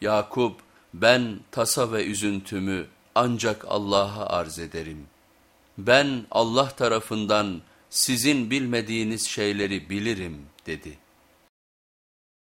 Yakup ben tasa ve üzüntümü ancak Allah'a arz ederim. Ben Allah tarafından sizin bilmediğiniz şeyleri bilirim dedi.''